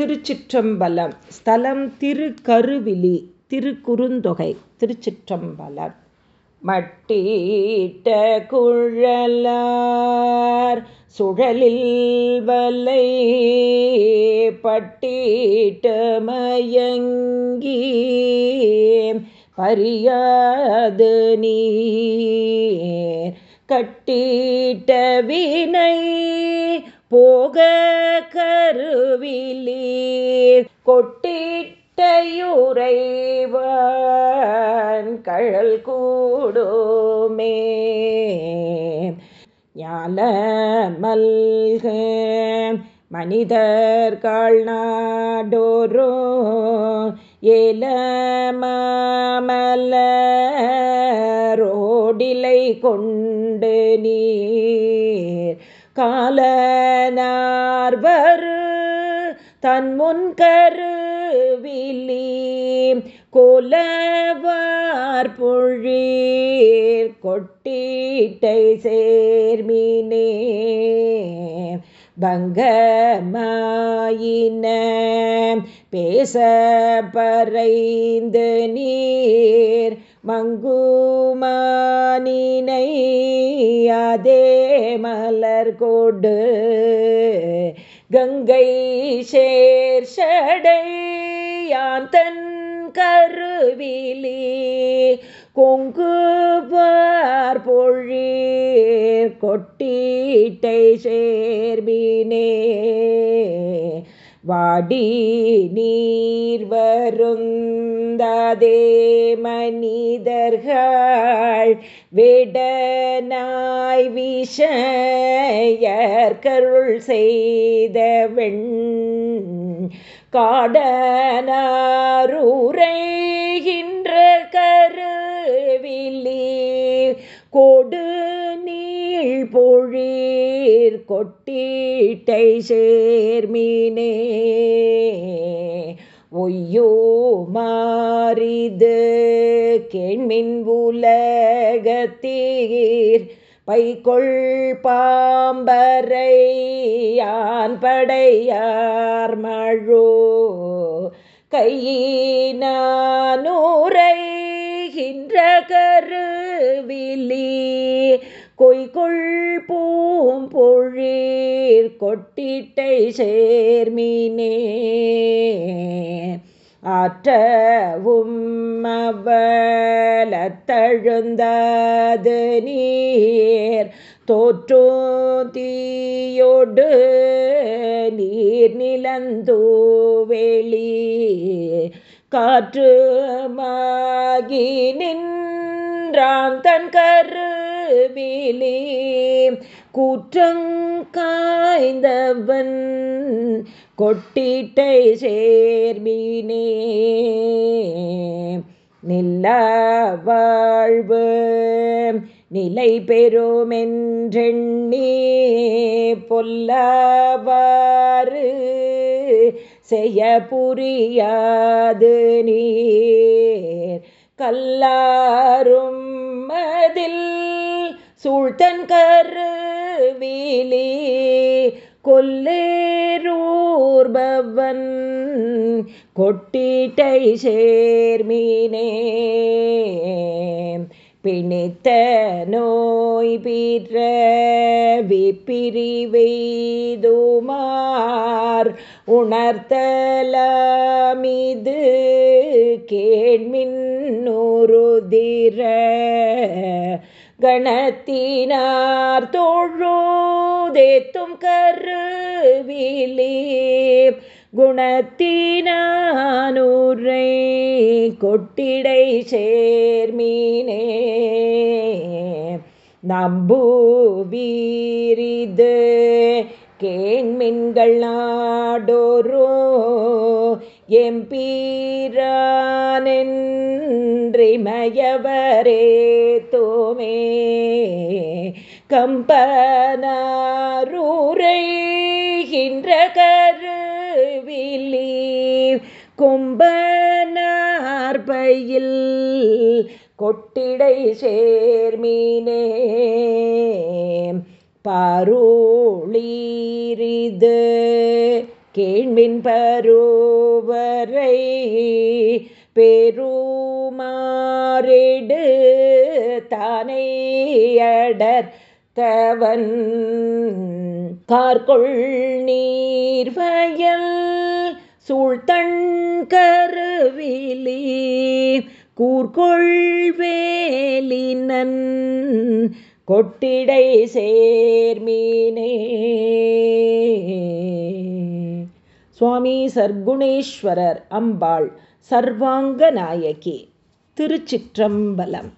திருச்சிற்றம்பலம். ஸ்தலம் திருக்கருவிலி திருக்குறுந்தொகை திருச்சிற்றம்பலம். மட்டீட்ட குழலார் சுழலில் வலை பட்டீட்ட மயங்கி பரியாது நீர். கட்டீட்ட வினை போக கருவிலி கொட்டிட்டையுறைவன் கழல் கூடுமே. ஞால மல்க மனிதர்கள் நாடோரோ ஏல மாமல ரோடிலை கொண்டு நீர் காலனார்வரு தன் முன்கருவிலி கோலவார் பொழீர் கொட்டீட்டை சேர்மினே பங்கமாயின பேச பறைந்து நீர் மங்குமானினை அதே மலர் கொடு. கங்கை சேர் சடையான் தன் கருவிலி கொங்குவார் பொழி கொட்டீட்டை வாடி நீர் வருந்ததே மனிதர்கள். விடனாய் விஷயற்கருள் செய்த வெண் காடனாரூரைகின்ற கருவிலி கொடு நீள் பொழீர் கொட்டீட்டை சேர்மி ஒய்யோ மாறிது. கேண்மின் உலகத்தீர் பைகொள் பாம்பரை யான் படையார் மழோ. கையினூரைகின்ற கருவிலி கொய்கொள் பூம்பொழீர் கொட்டிட்டை சேர்மினே. ஆற்றவும் அவலத்தழுந்தது நீர். தோற்றோ தீயோடு நீர் நிலந்தோ வெளி காற்று மாகி நின்றான் தன் கருவிலே கூற்றங்காய்ந்தவன் கொட்டிட்டை சேர்மீனே. நில்ல வாழ்வு நிலை பெறுமென்றெண்ணி. பொல்லவாறு செய்ய புரியாது நீர். கல்லாரும் மதில் சூழ்த்தன் கருவிலி கூர்பவன் கொட்டீட்டை சேர்மீனே பிணித்த நோய் பிற விப்பிரிவெய்துமார் உணர்த்தலமிது கேள்மின்னுருதிர கணத்தினார் தோழோ தோழோதேத்தும் கருவிலே குணத்தினூரை கொட்டிடை சேர்மீனே. நம்புவீரிது கேண்மின்கள் நாடோரோ எம்பீரானின்றிமயவரே தோமே. கம்பனாரூரைகின்ற கருவிலி கும்பனார்பையில் கொட்டிடை சேர்மீனே பாரூளீரிது கேள்வின் பருவரை பெருமாறிடு தானே அடர் தவன். கார்கொள் நீர்வயல் சூழ்த்தண் கருவிலி கூர்கொள்வேலினன் கொட்டிடை சேர்மீனே சுவாமி சர்க்குணேஸ்வரர் அம்பாள் சர்வாங்க நாயகி திருச்சிற்றம்பலம்.